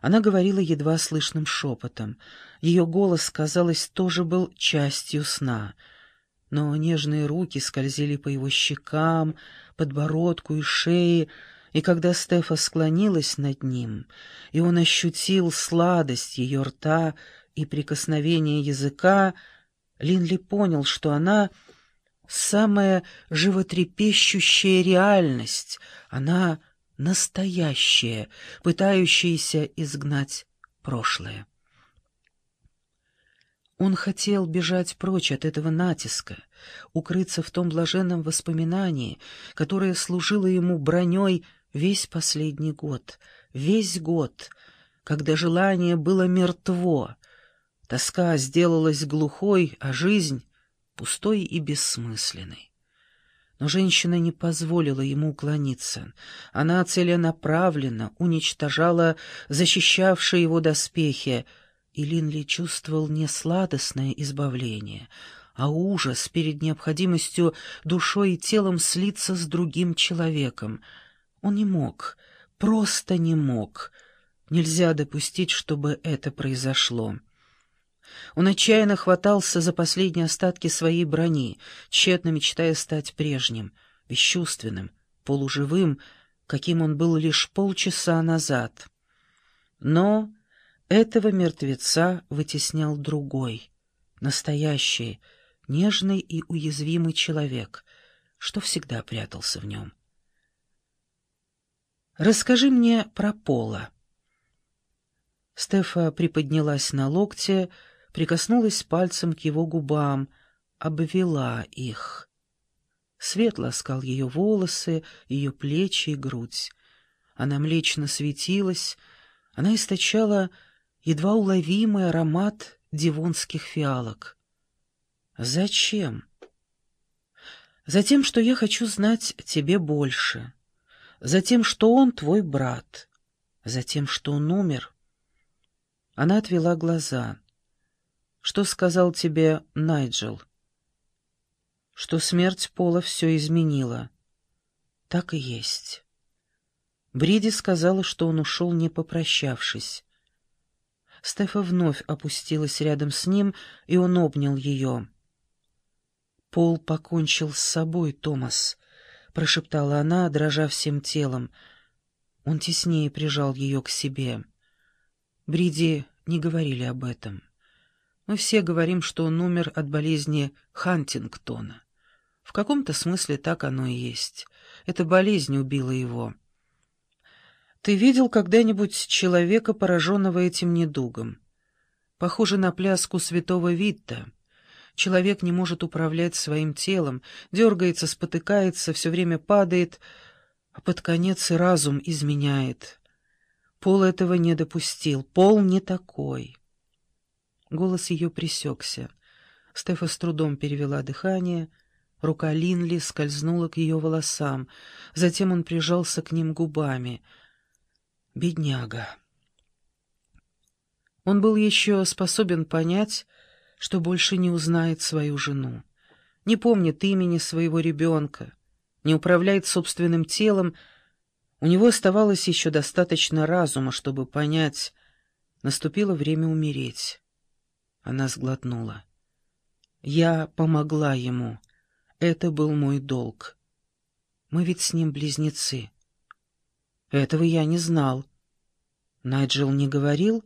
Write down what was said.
Она говорила едва слышным шепотом. Ее голос, казалось, тоже был частью сна. Но нежные руки скользили по его щекам, подбородку и шее, и когда Стефа склонилась над ним, и он ощутил сладость ее рта и прикосновение языка, Линли понял, что она — самая животрепещущая реальность, она — настоящая, пытающаяся изгнать прошлое. Он хотел бежать прочь от этого натиска, укрыться в том блаженном воспоминании, которое служило ему броней весь последний год, весь год, когда желание было мертво, тоска сделалась глухой, а жизнь — пустой и бессмысленной. Но женщина не позволила ему уклониться. Она целенаправленно уничтожала защищавшие его доспехи, и Линли чувствовал не сладостное избавление, а ужас перед необходимостью душой и телом слиться с другим человеком. Он не мог, просто не мог. Нельзя допустить, чтобы это произошло. Он отчаянно хватался за последние остатки своей брони, тщетно мечтая стать прежним, бесчувственным, полуживым, каким он был лишь полчаса назад. Но этого мертвеца вытеснял другой, настоящий, нежный и уязвимый человек, что всегда прятался в нем. «Расскажи мне про Пола». Стефа приподнялась на локте, прикоснулась пальцем к его губам, обвела их. Свет ласкал ее волосы, ее плечи и грудь. Она млечно светилась, она источала едва уловимый аромат дивонских фиалок. «Зачем?» «Затем, что я хочу знать тебе больше. Затем, что он твой брат. Затем, что он умер». Она отвела глаза. «Что сказал тебе Найджел?» «Что смерть Пола все изменила». «Так и есть». Бриди сказала, что он ушел, не попрощавшись. Стефа вновь опустилась рядом с ним, и он обнял ее. «Пол покончил с собой, Томас», — прошептала она, дрожа всем телом. Он теснее прижал ее к себе. Бриди не говорили об этом. Мы все говорим, что он умер от болезни Хантингтона. В каком-то смысле так оно и есть. Эта болезнь убила его. Ты видел когда-нибудь человека, пораженного этим недугом? Похоже на пляску святого Витта. Человек не может управлять своим телом, дергается, спотыкается, все время падает, а под конец и разум изменяет. Пол этого не допустил, Пол не такой. Голос ее пресекся. Стефа с трудом перевела дыхание, рука Линли скользнула к ее волосам, затем он прижался к ним губами — Бедняга. Он был еще способен понять, что больше не узнает свою жену, не помнит имени своего ребенка, не управляет собственным телом. У него оставалось еще достаточно разума, чтобы понять, наступило время умереть. Она сглотнула. Я помогла ему. Это был мой долг. Мы ведь с ним близнецы. Этого я не знал. Найджел не говорил,